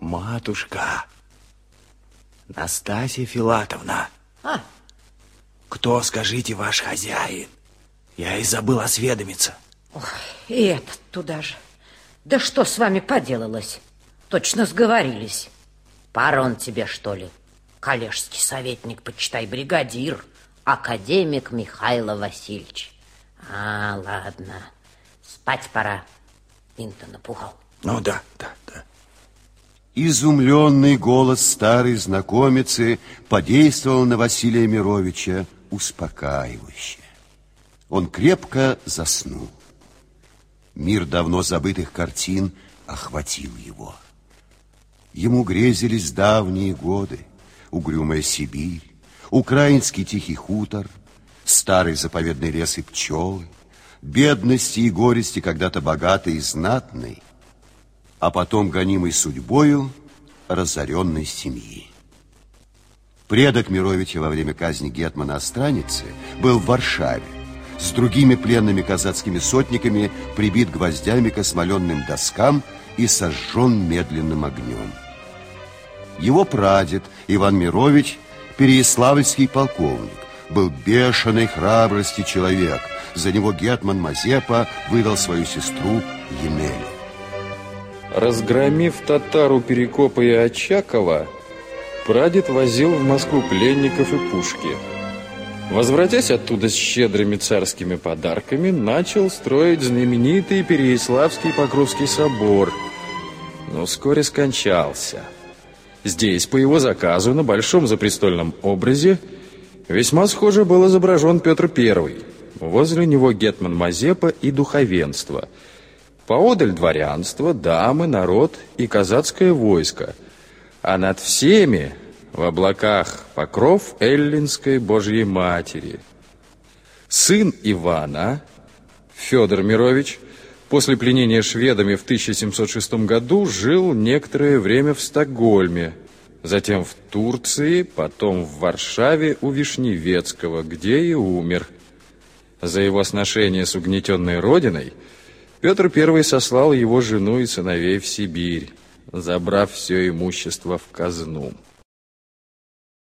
Матушка, Настасья Филатовна. А? Кто, скажите, ваш хозяин? Я и забыл осведомиться. Ой, и этот туда же. Да что с вами поделалось? Точно сговорились. Пара он тебе, что ли? Коллежский советник, почитай, бригадир, академик Михаил Васильевич. А, ладно, спать пора. Инта напугал. Ну да, да, да. Изумленный голос старой знакомицы подействовал на Василия Мировича успокаивающе. Он крепко заснул. Мир давно забытых картин охватил его. Ему грезились давние годы, угрюмая Сибирь, украинский тихий хутор, старый заповедный лес и пчелы, бедности и горести когда-то богатой и знатной, а потом гонимой судьбою разоренной семьи. Предок Мировича во время казни Гетмана Остраницы был в Варшаве, с другими пленными казацкими сотниками прибит гвоздями к осмоленным доскам и сожжен медленным огнем. Его прадед Иван Мирович, переяславльский полковник, был бешеной храбрости человек. За него Гетман Мазепа выдал свою сестру Емелю. Разгромив татару Перекопа и Очакова, прадед возил в Москву пленников и пушки. Возвратясь оттуда с щедрыми царскими подарками, начал строить знаменитый Переяславский Покровский собор, но вскоре скончался. Здесь, по его заказу, на большом запрестольном образе, весьма схоже был изображен Петр I. Возле него Гетман Мазепа и духовенство – Поодаль дворянство, дамы, народ и казацкое войско. А над всеми в облаках покров Эллинской Божьей Матери. Сын Ивана, Федор Мирович, после пленения шведами в 1706 году жил некоторое время в Стокгольме, затем в Турции, потом в Варшаве у Вишневецкого, где и умер. За его сношение с угнетенной родиной – Петр I сослал его жену и сыновей в Сибирь, забрав все имущество в казну.